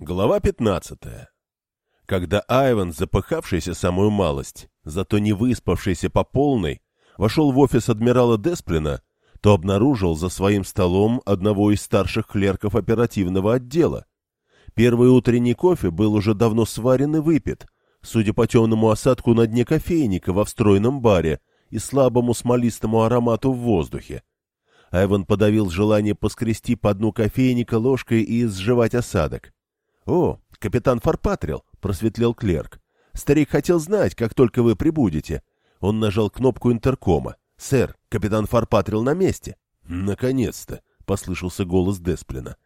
Глава 15. Когда Айван, запыхавшийся самую малость, зато не выспавшийся по полной, вошел в офис адмирала Десплина, то обнаружил за своим столом одного из старших клерков оперативного отдела. Первый утренний кофе был уже давно сварен и выпит, судя по темному осадку на дне кофейника во встроенном баре и слабому смолистому аромату в воздухе. Айван подавил желание поскрести по дну кофейника ложкой и сживать осадок. «О, капитан Фарпатрил!» — просветлел клерк. «Старик хотел знать, как только вы прибудете». Он нажал кнопку интеркома. «Сэр, капитан Фарпатрил на месте». «Наконец-то!» — послышался голос Десплина.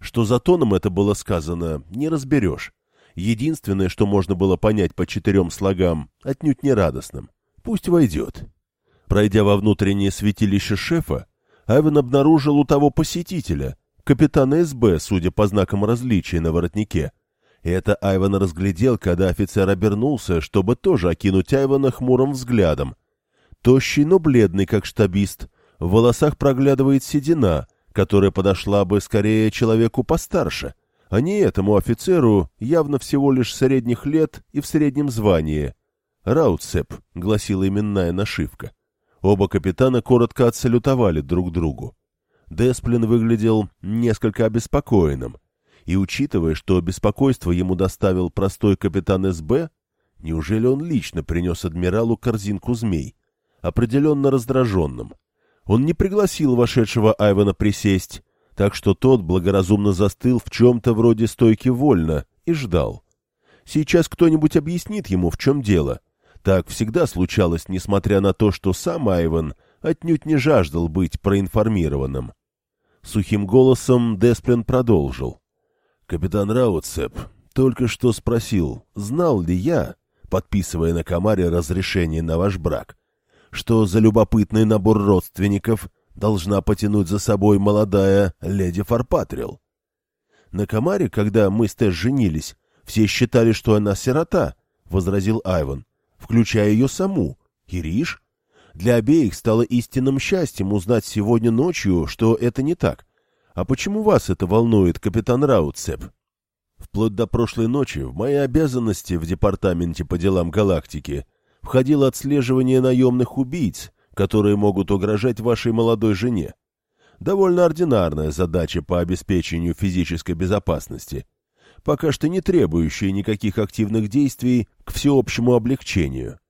Что за тоном это было сказано, не разберешь. Единственное, что можно было понять по четырем слогам, отнюдь не радостным. «Пусть войдет». Пройдя во внутреннее святилище шефа, Айвен обнаружил у того посетителя, капитана СБ, судя по знакам различия на воротнике. Это Айван разглядел, когда офицер обернулся, чтобы тоже окинуть Айвана хмурым взглядом. Тощий, но бледный, как штабист, в волосах проглядывает седина, которая подошла бы скорее человеку постарше, а не этому офицеру, явно всего лишь средних лет и в среднем звании. «Раутсеп», — гласила именная нашивка. Оба капитана коротко отсалютовали друг другу. Десплин выглядел несколько обеспокоенным. И учитывая, что беспокойство ему доставил простой капитан СБ, неужели он лично принес адмиралу корзинку змей? Определенно раздраженным. Он не пригласил вошедшего Айвана присесть, так что тот благоразумно застыл в чем-то вроде стойки вольно и ждал. Сейчас кто-нибудь объяснит ему, в чем дело. Так всегда случалось, несмотря на то, что сам Айван отнюдь не жаждал быть проинформированным. Сухим голосом Десплин продолжил. «Капитан Раутсеп только что спросил, знал ли я, подписывая на Камаре разрешение на ваш брак, что за любопытный набор родственников должна потянуть за собой молодая леди Фарпатрил. На Камаре, когда мы с Тэш женились, все считали, что она сирота, — возразил Айван, — включая ее саму. Ириш для обеих стало истинным счастьем узнать сегодня ночью, что это не так. А почему вас это волнует, капитан Раутсеп? Вплоть до прошлой ночи в мои обязанности в Департаменте по делам галактики входило отслеживание наемных убийц, которые могут угрожать вашей молодой жене. Довольно ординарная задача по обеспечению физической безопасности, пока что не требующая никаких активных действий к всеобщему облегчению.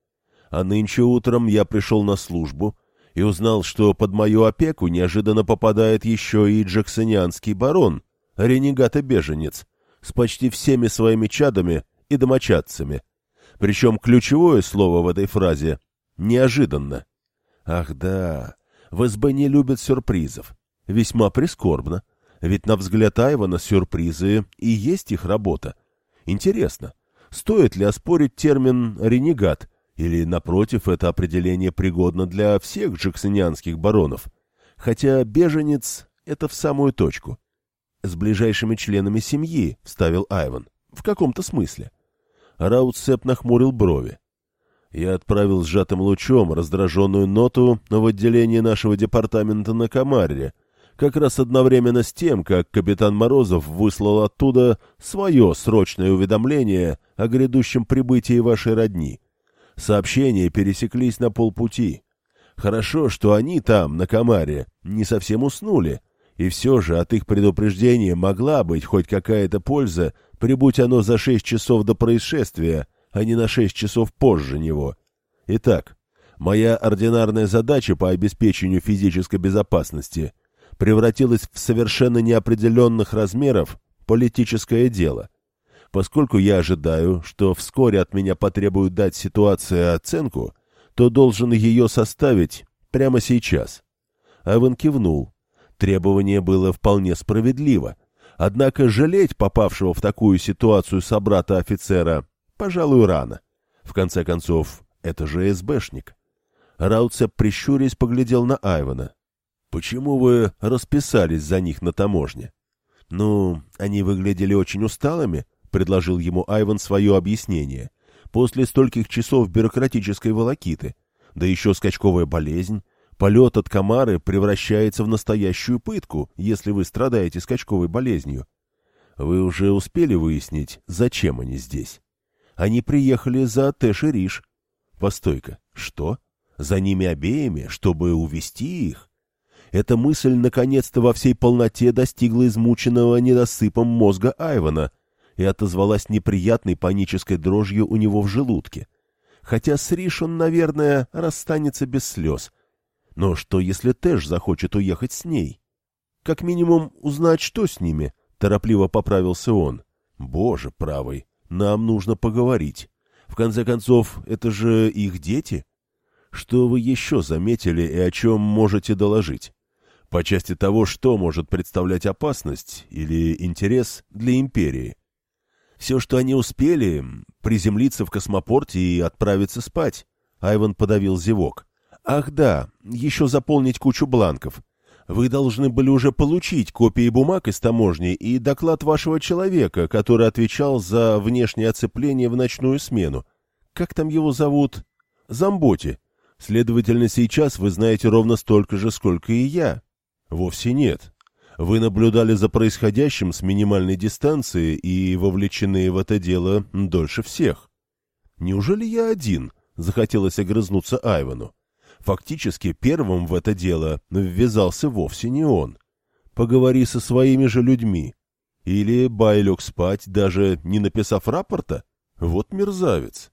А нынче утром я пришел на службу и узнал, что под мою опеку неожиданно попадает еще и джексонианский барон, ренегат и беженец, с почти всеми своими чадами и домочадцами. Причем ключевое слово в этой фразе — неожиданно. Ах да, в СБ не любят сюрпризов. Весьма прискорбно. Ведь на взгляд Айвана сюрпризы и есть их работа. Интересно, стоит ли оспорить термин «ренегат» Или, напротив, это определение пригодно для всех джексонианских баронов? Хотя беженец — это в самую точку. С ближайшими членами семьи, — вставил Айван. В каком-то смысле. Раутсеп нахмурил брови. Я отправил сжатым лучом раздраженную ноту в отделение нашего департамента на Камаре, как раз одновременно с тем, как капитан Морозов выслал оттуда свое срочное уведомление о грядущем прибытии вашей родни. Сообщения пересеклись на полпути. Хорошо, что они там, на Камаре, не совсем уснули, и все же от их предупреждения могла быть хоть какая-то польза, прибудь оно за шесть часов до происшествия, а не на шесть часов позже него. Итак, моя ординарная задача по обеспечению физической безопасности превратилась в совершенно неопределенных размеров политическое дело. Поскольку я ожидаю, что вскоре от меня потребуют дать ситуации оценку, то должен ее составить прямо сейчас. Авен кивнул. Требование было вполне справедливо. Однако жалеть попавшего в такую ситуацию собрата-офицера, пожалуй, рано. В конце концов, это же СБшник. Раутцеп, прищурясь, поглядел на Айвана. «Почему вы расписались за них на таможне?» «Ну, они выглядели очень усталыми», предложил ему Айван свое объяснение. После стольких часов бюрократической волокиты, да еще скачковая болезнь, полет от комары превращается в настоящую пытку, если вы страдаете скачковой болезнью. Вы уже успели выяснить, зачем они здесь? Они приехали за Тэш и Риш. Постой-ка, что? За ними обеими, чтобы увести их? Эта мысль наконец-то во всей полноте достигла измученного недосыпом мозга Айвана и отозвалась неприятной панической дрожью у него в желудке. Хотя с Риш он, наверное, расстанется без слез. Но что, если Тэш захочет уехать с ней? Как минимум узнать, что с ними, — торопливо поправился он. Боже правый, нам нужно поговорить. В конце концов, это же их дети. Что вы еще заметили и о чем можете доложить? По части того, что может представлять опасность или интерес для империи. Все, что они успели, приземлиться в космопорте и отправиться спать. Айван подавил зевок. Ах да, еще заполнить кучу бланков. Вы должны были уже получить копии бумаг из таможни и доклад вашего человека, который отвечал за внешнее оцепление в ночную смену. Как там его зовут? Замботи. Следовательно, сейчас вы знаете ровно столько же, сколько и я. Вовсе нет. Вы наблюдали за происходящим с минимальной дистанции и вовлечены в это дело дольше всех. Неужели я один? Захотелось огрызнуться Айвану. Фактически первым в это дело ввязался вовсе не он. Поговори со своими же людьми. Или Бай лег спать, даже не написав рапорта? Вот мерзавец.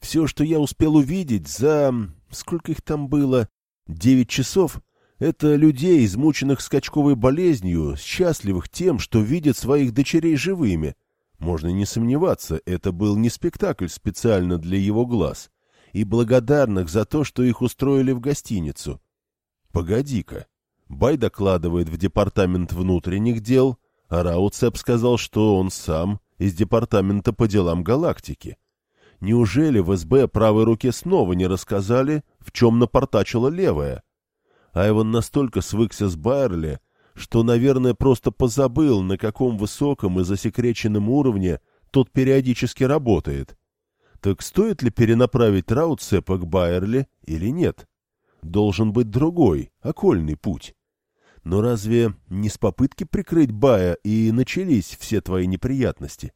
Все, что я успел увидеть за... сколько их там было? Девять часов? Это людей, измученных скачковой болезнью, счастливых тем, что видят своих дочерей живыми. Можно не сомневаться, это был не спектакль специально для его глаз и благодарных за то, что их устроили в гостиницу. Погоди-ка. Бай докладывает в департамент внутренних дел, а Рауцеп сказал, что он сам из департамента по делам галактики. Неужели в СБ правой руке снова не рассказали, в чем напортачила левая? Айван настолько свыкся с Байерли, что, наверное, просто позабыл, на каком высоком и засекреченном уровне тот периодически работает. Так стоит ли перенаправить Раутцепа к Байерли или нет? Должен быть другой, окольный путь. Но разве не с попытки прикрыть Бая и начались все твои неприятности?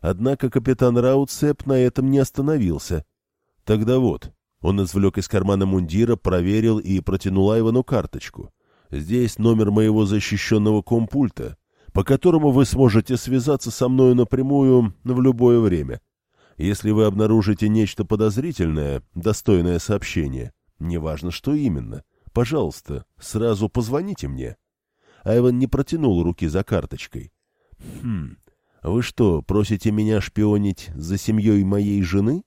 Однако капитан Раутцеп на этом не остановился. Тогда вот, он извлек из кармана мундира, проверил и протянул Айвану карточку. Здесь номер моего защищенного компульта, по которому вы сможете связаться со мною напрямую в любое время. Если вы обнаружите нечто подозрительное, достойное сообщения, неважно, что именно, пожалуйста, сразу позвоните мне. Айван не протянул руки за карточкой. Хм, вы что, просите меня шпионить за семьей моей жены?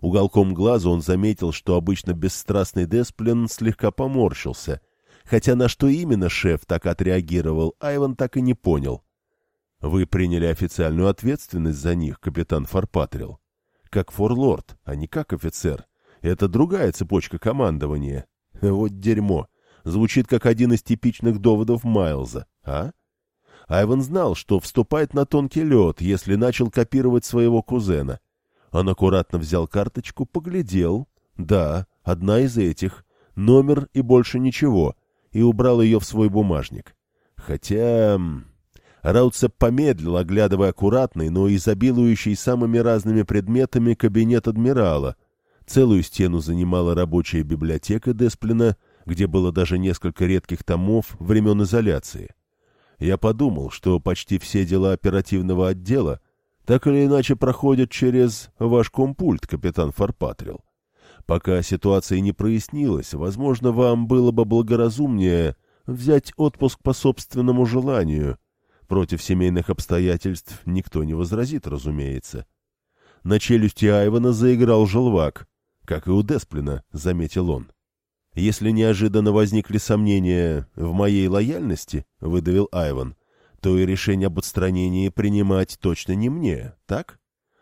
Уголком глаза он заметил, что обычно бесстрастный Десплин слегка поморщился, хотя на что именно шеф так отреагировал, Айван так и не понял. Вы приняли официальную ответственность за них, капитан Фарпатрил как форлорд, а не как офицер. Это другая цепочка командования. Вот дерьмо. Звучит как один из типичных доводов Майлза, а? Айван знал, что вступает на тонкий лед, если начал копировать своего кузена. Он аккуратно взял карточку, поглядел. Да, одна из этих. Номер и больше ничего. И убрал ее в свой бумажник. Хотя... Раутцеп помедлил, оглядывая аккуратный, но изобилующий самыми разными предметами кабинет адмирала. Целую стену занимала рабочая библиотека Десплина, где было даже несколько редких томов времен изоляции. Я подумал, что почти все дела оперативного отдела так или иначе проходят через ваш компульт, капитан Фарпатрил. Пока ситуация не прояснилась, возможно, вам было бы благоразумнее взять отпуск по собственному желанию — Против семейных обстоятельств никто не возразит, разумеется. На челюсти Айвана заиграл желвак, как и у Десплина, заметил он. Если неожиданно возникли сомнения в моей лояльности, выдавил Айван, то и решение об отстранении принимать точно не мне, так?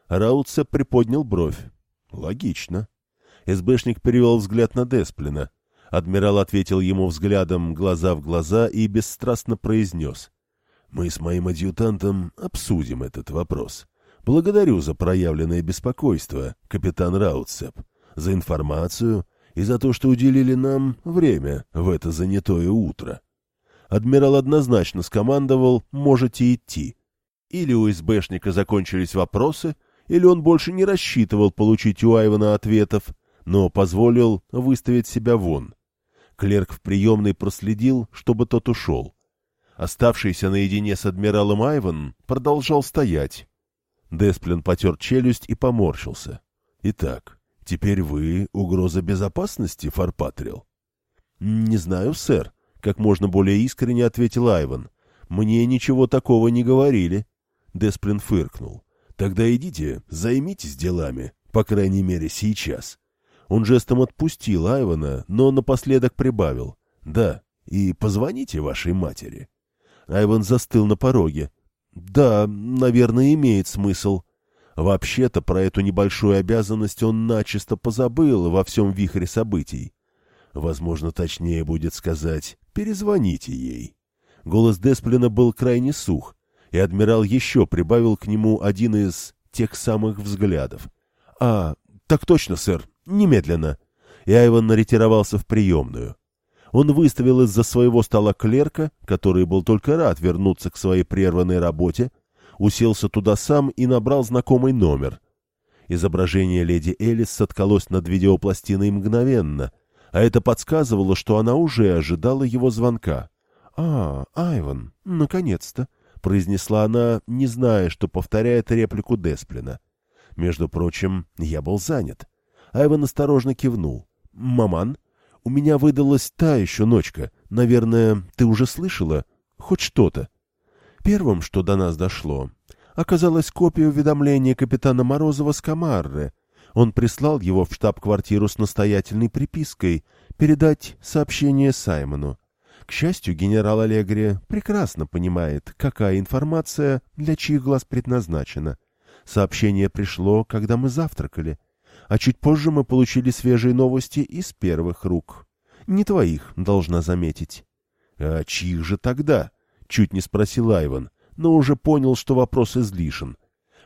Раутце приподнял бровь. Логично. СБшник перевел взгляд на Десплина. Адмирал ответил ему взглядом глаза в глаза и бесстрастно произнес. Мы с моим адъютантом обсудим этот вопрос. Благодарю за проявленное беспокойство, капитан Раутсеп, за информацию и за то, что уделили нам время в это занятое утро. Адмирал однозначно скомандовал «можете идти». Или у СБшника закончились вопросы, или он больше не рассчитывал получить у Айвана ответов, но позволил выставить себя вон. Клерк в приемной проследил, чтобы тот ушел. Оставшийся наедине с адмиралом Айван продолжал стоять. Десплин потер челюсть и поморщился. — Итак, теперь вы угроза безопасности, Фарпатрил? — Не знаю, сэр, — как можно более искренне ответил Айван. — Мне ничего такого не говорили. Десплин фыркнул. — Тогда идите, займитесь делами, по крайней мере, сейчас. Он жестом отпустил Айвана, но напоследок прибавил. — Да, и позвоните вашей матери. Айван застыл на пороге. — Да, наверное, имеет смысл. Вообще-то про эту небольшую обязанность он начисто позабыл во всем вихре событий. Возможно, точнее будет сказать «перезвоните ей». Голос Десплина был крайне сух, и адмирал еще прибавил к нему один из тех самых взглядов. «А, так точно, сэр, немедленно!» И Айван ретировался в приемную. Он выставил из-за своего стола клерка, который был только рад вернуться к своей прерванной работе, уселся туда сам и набрал знакомый номер. Изображение леди Элис соткалось над видеопластиной мгновенно, а это подсказывало, что она уже ожидала его звонка. «А, Айван, наконец-то!» — произнесла она, не зная, что повторяет реплику Десплина. Между прочим, я был занят. Айван осторожно кивнул. «Маман, у меня выдалась та еще ночка. Наверное, ты уже слышала? Хоть что-то?» Первым, что до нас дошло, оказалась копия уведомления капитана Морозова с Камарры. Он прислал его в штаб-квартиру с настоятельной припиской передать сообщение Саймону. К счастью, генерал Аллегри прекрасно понимает, какая информация для чьих глаз предназначена. Сообщение пришло, когда мы завтракали, а чуть позже мы получили свежие новости из первых рук. Не твоих, должна заметить. — А чьих же тогда? — чуть не спросил Айван, но уже понял, что вопрос излишен.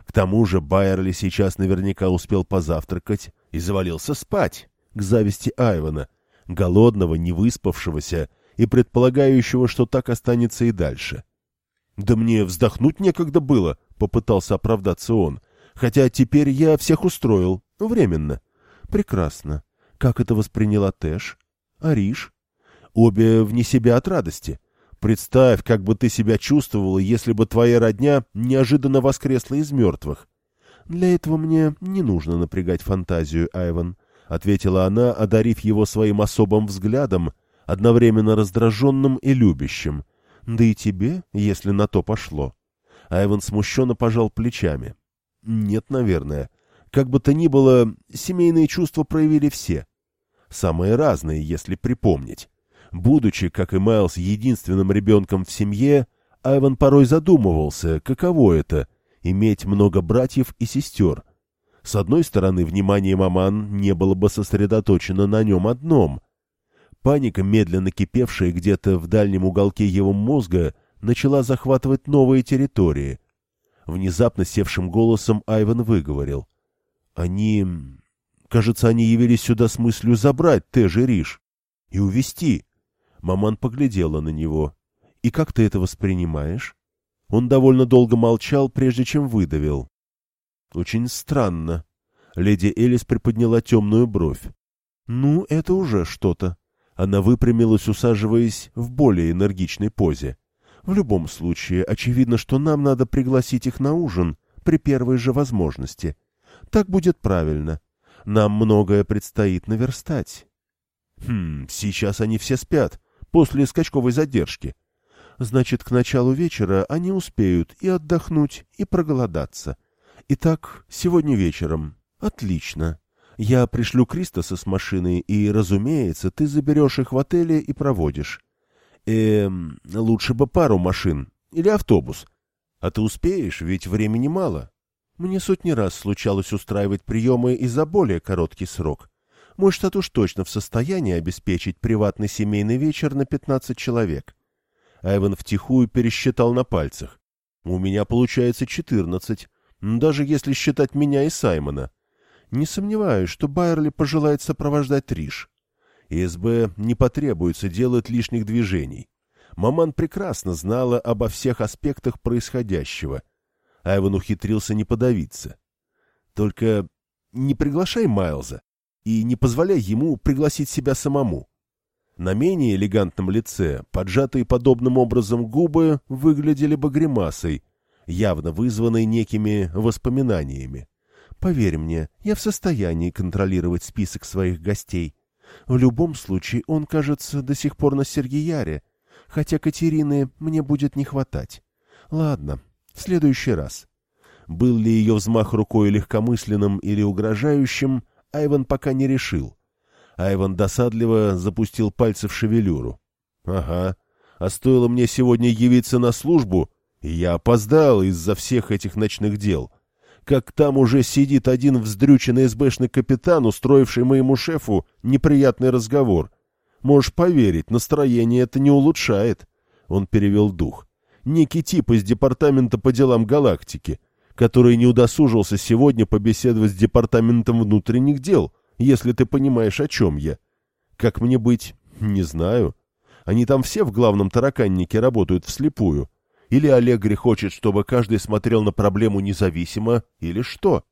К тому же Байерли сейчас наверняка успел позавтракать и завалился спать, к зависти Айвана, голодного, невыспавшегося и предполагающего, что так останется и дальше. «Да мне вздохнуть некогда было», — попытался оправдаться он. «Хотя теперь я всех устроил. Временно». «Прекрасно. Как это восприняла Тэш? Ариш?» «Обе вне себя от радости. Представь, как бы ты себя чувствовала, если бы твоя родня неожиданно воскресла из мертвых». «Для этого мне не нужно напрягать фантазию, Айван», — ответила она, одарив его своим особым взглядом, одновременно раздраженным и любящим. Да и тебе, если на то пошло. Айван смущенно пожал плечами. Нет, наверное. Как бы то ни было, семейные чувства проявили все. Самые разные, если припомнить. Будучи, как и Майлз, единственным ребенком в семье, Айван порой задумывался, каково это — иметь много братьев и сестер. С одной стороны, внимание маман не было бы сосредоточено на нем одном — Паника, медленно кипевшая где-то в дальнем уголке его мозга, начала захватывать новые территории. Внезапно севшим голосом Айван выговорил. «Они... Кажется, они явились сюда с мыслью забрать Тэжи Риш и увести. Маман поглядела на него. «И как ты это воспринимаешь?» Он довольно долго молчал, прежде чем выдавил. «Очень странно». Леди Элис приподняла темную бровь. «Ну, это уже что-то. Она выпрямилась, усаживаясь в более энергичной позе. В любом случае, очевидно, что нам надо пригласить их на ужин при первой же возможности. Так будет правильно. Нам многое предстоит наверстать. Хм, сейчас они все спят, после скачковой задержки. Значит, к началу вечера они успеют и отдохнуть, и проголодаться. Итак, сегодня вечером. Отлично. Я пришлю Кристоса с машиной, и, разумеется, ты заберешь их в отеле и проводишь. Эм, лучше бы пару машин. Или автобус. А ты успеешь, ведь времени мало. Мне сотни раз случалось устраивать приемы и за более короткий срок. Мой штат уж точно в состоянии обеспечить приватный семейный вечер на 15 человек. Айван втихую пересчитал на пальцах. У меня получается 14, даже если считать меня и Саймона. Не сомневаюсь, что Байерли пожелает сопровождать Триш. СБ не потребуется делать лишних движений. Маман прекрасно знала обо всех аспектах происходящего. Айван ухитрился не подавиться. Только не приглашай Майлза и не позволяй ему пригласить себя самому. На менее элегантном лице поджатые подобным образом губы выглядели бы гримасой, явно вызванной некими воспоминаниями. Поверь мне, я в состоянии контролировать список своих гостей. В любом случае, он, кажется, до сих пор на Сергеяре, хотя Катерины мне будет не хватать. Ладно, в следующий раз. Был ли ее взмах рукой легкомысленным или угрожающим, Айван пока не решил. Айван досадливо запустил пальцы в шевелюру. «Ага, а стоило мне сегодня явиться на службу, я опоздал из-за всех этих ночных дел. Как там уже сидит один вздрюченный СБшный капитан, устроивший моему шефу неприятный разговор. Можешь поверить, настроение это не улучшает». Он перевел дух. «Некий тип из департамента по делам галактики» который не удосужился сегодня побеседовать с Департаментом внутренних дел, если ты понимаешь, о чем я. Как мне быть? Не знаю. Они там все в главном тараканнике работают вслепую. Или Аллегри хочет, чтобы каждый смотрел на проблему независимо, или что?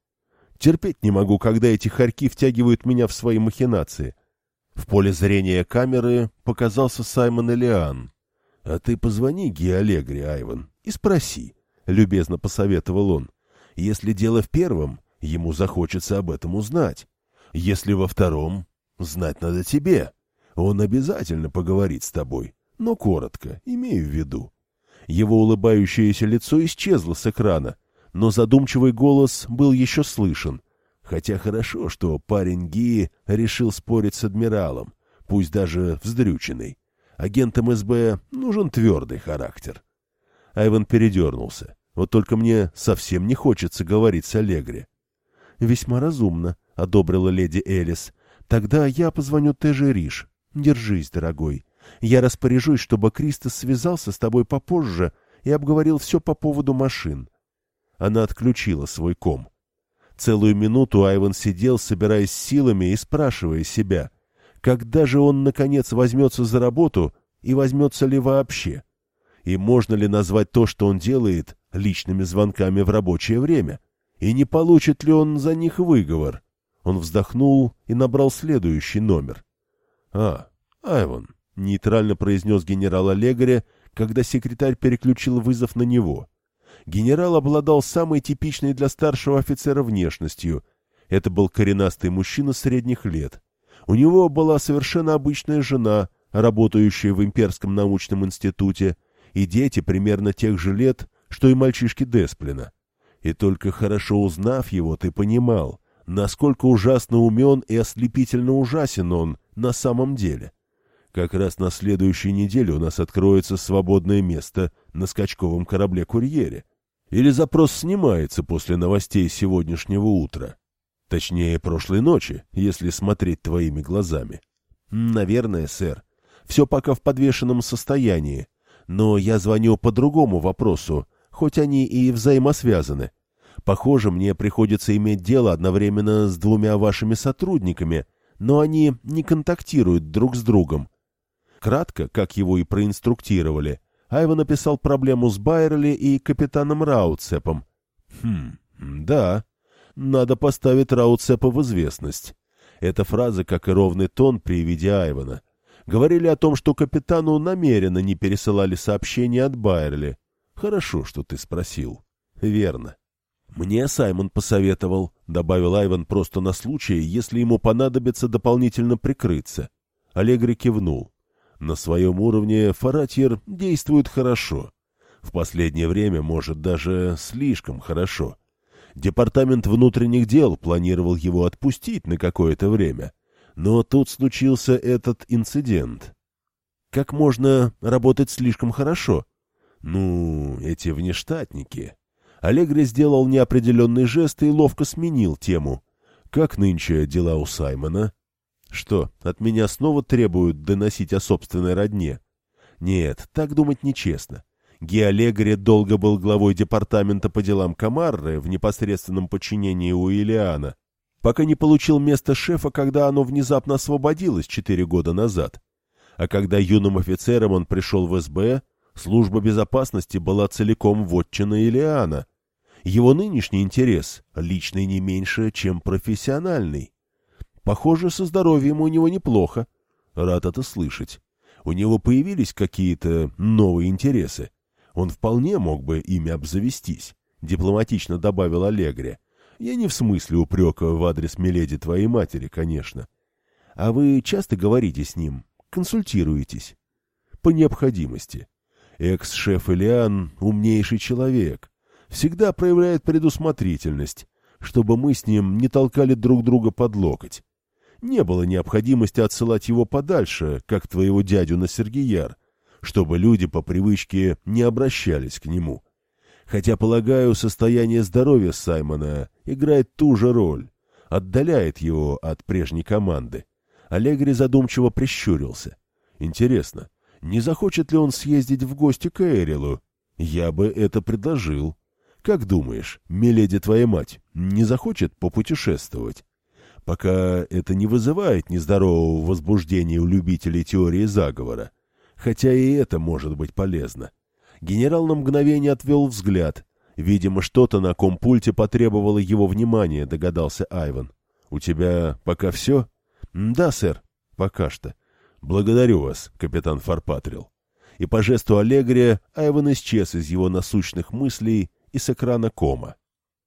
Терпеть не могу, когда эти хорьки втягивают меня в свои махинации. В поле зрения камеры показался Саймон Элиан. — А ты позвони Ги Аллегри, Айван, и спроси, — любезно посоветовал он. — Если дело в первом, ему захочется об этом узнать. Если во втором, знать надо тебе. Он обязательно поговорит с тобой, но коротко, имею в виду. Его улыбающееся лицо исчезло с экрана, но задумчивый голос был еще слышен. Хотя хорошо, что парень Ги решил спорить с адмиралом, пусть даже вздрюченный. Агентам СБ нужен твердый характер. Айван передернулся. Вот только мне совсем не хочется говорить с Аллегри. Весьма разумно, — одобрила леди Элис. — Тогда я позвоню Теже Риш. Держись, дорогой. Я распоряжусь, чтобы Кристос связался с тобой попозже и обговорил все по поводу машин. Она отключила свой ком. Целую минуту Айван сидел, собираясь силами и спрашивая себя, когда же он, наконец, возьмется за работу и возьмется ли вообще? И можно ли назвать то, что он делает, личными звонками в рабочее время? И не получит ли он за них выговор? — он вздохнул и набрал следующий номер. «А, Айван», — нейтрально произнес генерал Олегаре, когда секретарь переключил вызов на него. Генерал обладал самой типичной для старшего офицера внешностью. Это был коренастый мужчина средних лет. У него была совершенно обычная жена, работающая в Имперском научном институте, и дети примерно тех же лет, что и мальчишки Десплина. И только хорошо узнав его, ты понимал, насколько ужасно умен и ослепительно ужасен он на самом деле. Как раз на следующей неделе у нас откроется свободное место на скачковом корабле-курьере. Или запрос снимается после новостей сегодняшнего утра. Точнее, прошлой ночи, если смотреть твоими глазами. Наверное, сэр. Все пока в подвешенном состоянии. Но я звоню по другому вопросу, хоть они и взаимосвязаны. Похоже, мне приходится иметь дело одновременно с двумя вашими сотрудниками, но они не контактируют друг с другом. Кратко, как его и проинструктировали, Айва написал проблему с Байерли и капитаном Рауцепом. Хм, да, надо поставить Рауцепа в известность. Эта фраза, как и ровный тон при виде Айвана. Говорили о том, что капитану намеренно не пересылали сообщения от Байерли. Хорошо, что ты спросил. Верно. «Мне Саймон посоветовал», — добавил Айван просто на случай, если ему понадобится дополнительно прикрыться. Аллегри кивнул. На своем уровне Фаратьер действует хорошо. В последнее время, может, даже слишком хорошо. Департамент внутренних дел планировал его отпустить на какое-то время. Но тут случился этот инцидент. Как можно работать слишком хорошо? Ну, эти внештатники... Аллегри сделал неопределенный жест и ловко сменил тему. «Как нынче дела у Саймона?» «Что, от меня снова требуют доносить о собственной родне?» «Нет, так думать нечестно. Геолегри долго был главой департамента по делам Камарры в непосредственном подчинении у Илиана, пока не получил место шефа, когда оно внезапно освободилось четыре года назад. А когда юным офицером он пришел в СБ, служба безопасности была целиком вотчина Илиана, Его нынешний интерес личный не меньше, чем профессиональный. Похоже, со здоровьем у него неплохо. Рад это слышать. У него появились какие-то новые интересы. Он вполне мог бы ими обзавестись, — дипломатично добавил Аллегри. Я не в смысле упрека в адрес Миледи твоей матери, конечно. А вы часто говорите с ним, консультируетесь? По необходимости. Экс-шеф Элиан — умнейший человек. Всегда проявляет предусмотрительность, чтобы мы с ним не толкали друг друга под локоть. Не было необходимости отсылать его подальше, как твоего дядю на Сергияр, чтобы люди по привычке не обращались к нему. Хотя, полагаю, состояние здоровья Саймона играет ту же роль, отдаляет его от прежней команды. Аллегри задумчиво прищурился. Интересно, не захочет ли он съездить в гости к Эрилу? Я бы это предложил. Как думаешь, миледи твоя мать не захочет попутешествовать? Пока это не вызывает нездорового возбуждения у любителей теории заговора. Хотя и это может быть полезно. Генерал на мгновение отвел взгляд. Видимо, что-то на компульте потребовало его внимания, догадался Айван. — У тебя пока все? — Да, сэр, пока что. — Благодарю вас, капитан Фарпатрил. И по жесту Аллегрия Айван исчез из его насущных мыслей и с экрана кома.